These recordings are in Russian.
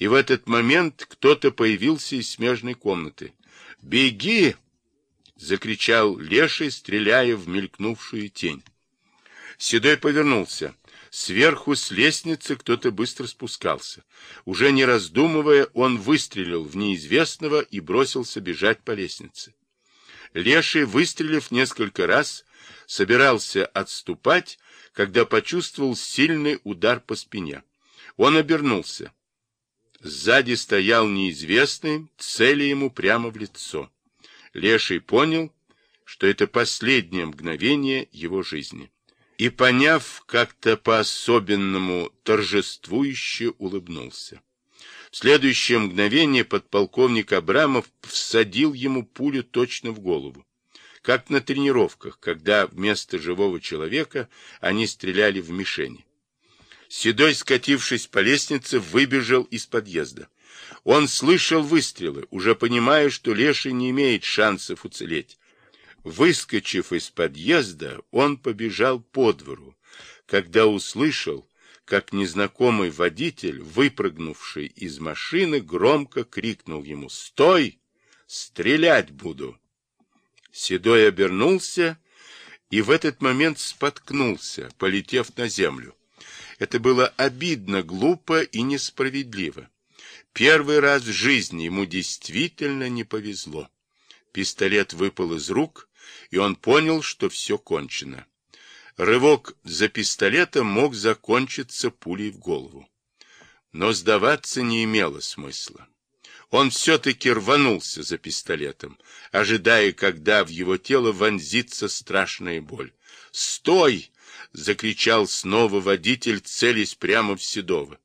И в этот момент кто-то появился из смежной комнаты. «Беги!» — закричал Леший, стреляя в мелькнувшую тень. Седой повернулся. Сверху с лестницы кто-то быстро спускался. Уже не раздумывая, он выстрелил в неизвестного и бросился бежать по лестнице. Леший, выстрелив несколько раз, собирался отступать, когда почувствовал сильный удар по спине. Он обернулся. Сзади стоял неизвестный, цели ему прямо в лицо. Леший понял, что это последнее мгновение его жизни. И, поняв, как-то по-особенному торжествующе улыбнулся. В следующее мгновение подполковник Абрамов всадил ему пулю точно в голову. Как на тренировках, когда вместо живого человека они стреляли в мишени. Седой, скатившись по лестнице, выбежал из подъезда. Он слышал выстрелы, уже понимая, что Леший не имеет шансов уцелеть. Выскочив из подъезда, он побежал по двору, когда услышал, как незнакомый водитель, выпрыгнувший из машины, громко крикнул ему «Стой! Стрелять буду!» Седой обернулся и в этот момент споткнулся, полетев на землю. Это было обидно, глупо и несправедливо. Первый раз в жизни ему действительно не повезло. Пистолет выпал из рук, и он понял, что все кончено. Рывок за пистолетом мог закончиться пулей в голову. Но сдаваться не имело смысла. Он все-таки рванулся за пистолетом, ожидая, когда в его тело вонзится страшная боль. «Стой!» — закричал снова водитель, целясь прямо в Седова.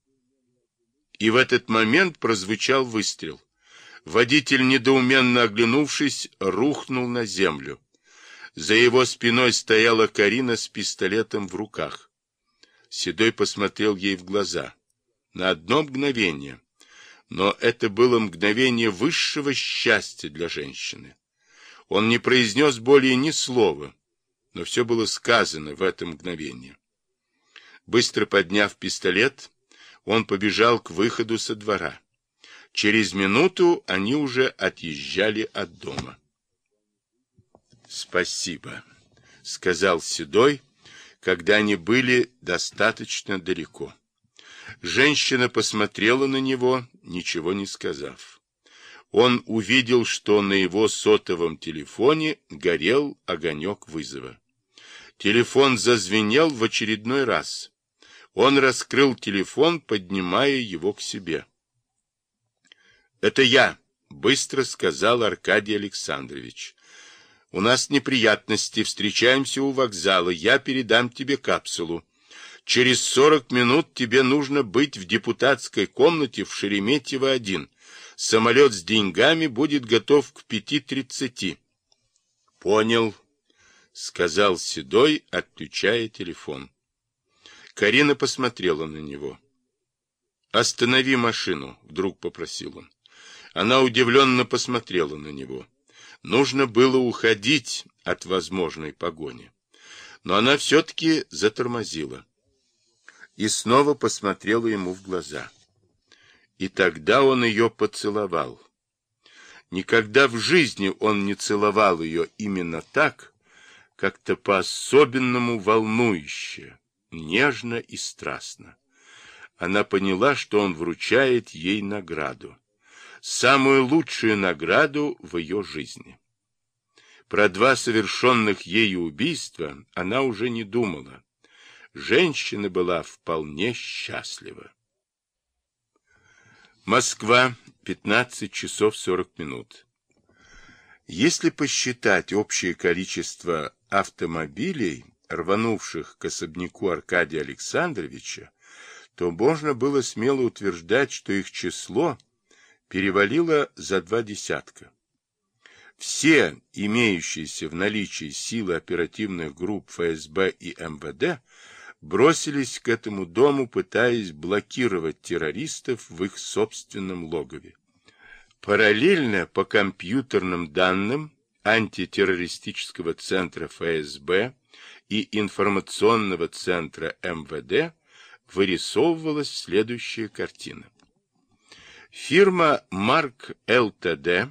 И в этот момент прозвучал выстрел. Водитель, недоуменно оглянувшись, рухнул на землю. За его спиной стояла Карина с пистолетом в руках. Седой посмотрел ей в глаза. На одно мгновение. Но это было мгновение высшего счастья для женщины. Он не произнес более ни слова, но все было сказано в это мгновение. Быстро подняв пистолет, он побежал к выходу со двора. Через минуту они уже отъезжали от дома. «Спасибо», — сказал Седой, когда они были достаточно далеко. Женщина посмотрела на него, ничего не сказав. Он увидел, что на его сотовом телефоне горел огонек вызова. Телефон зазвенел в очередной раз. Он раскрыл телефон, поднимая его к себе. «Это я», — быстро сказал Аркадий Александрович. У нас неприятности, встречаемся у вокзала, я передам тебе капсулу. Через сорок минут тебе нужно быть в депутатской комнате в Шереметьево-1. Самолет с деньгами будет готов к пяти тридцати. Понял, сказал Седой, отключая телефон. Карина посмотрела на него. «Останови машину», — вдруг попросил он. Она удивленно посмотрела на него. Нужно было уходить от возможной погони. Но она все-таки затормозила. И снова посмотрела ему в глаза. И тогда он ее поцеловал. Никогда в жизни он не целовал ее именно так, как-то по-особенному волнующе, нежно и страстно. Она поняла, что он вручает ей награду самую лучшую награду в ее жизни. Про два совершенных ею убийства она уже не думала. Женщина была вполне счастлива. Москва, 15 часов 40 минут. Если посчитать общее количество автомобилей, рванувших к особняку Аркадия Александровича, то можно было смело утверждать, что их число – перевалило за два десятка. Все имеющиеся в наличии силы оперативных групп ФСБ и МВД бросились к этому дому, пытаясь блокировать террористов в их собственном логове. Параллельно по компьютерным данным антитеррористического центра ФСБ и информационного центра МВД вырисовывалась следующая картина. Фирма «Марк ЛТД»